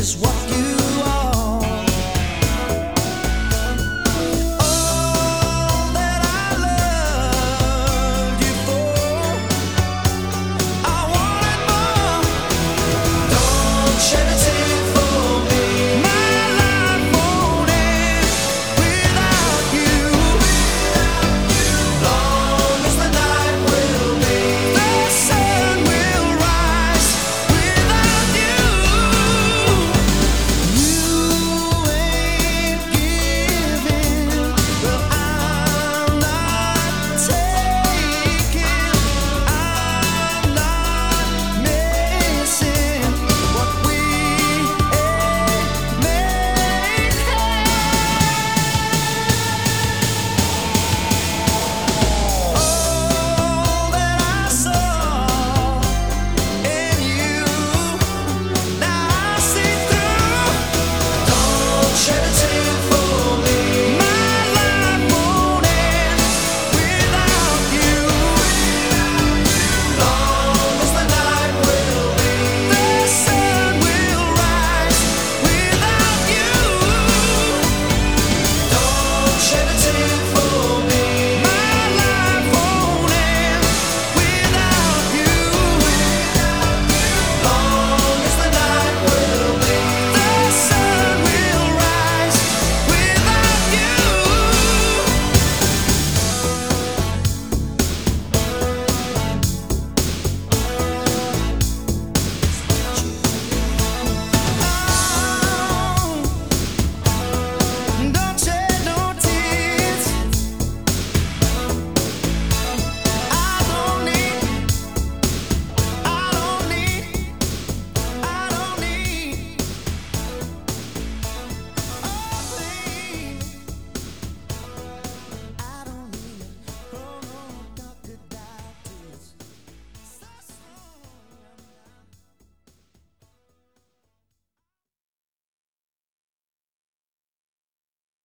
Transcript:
is what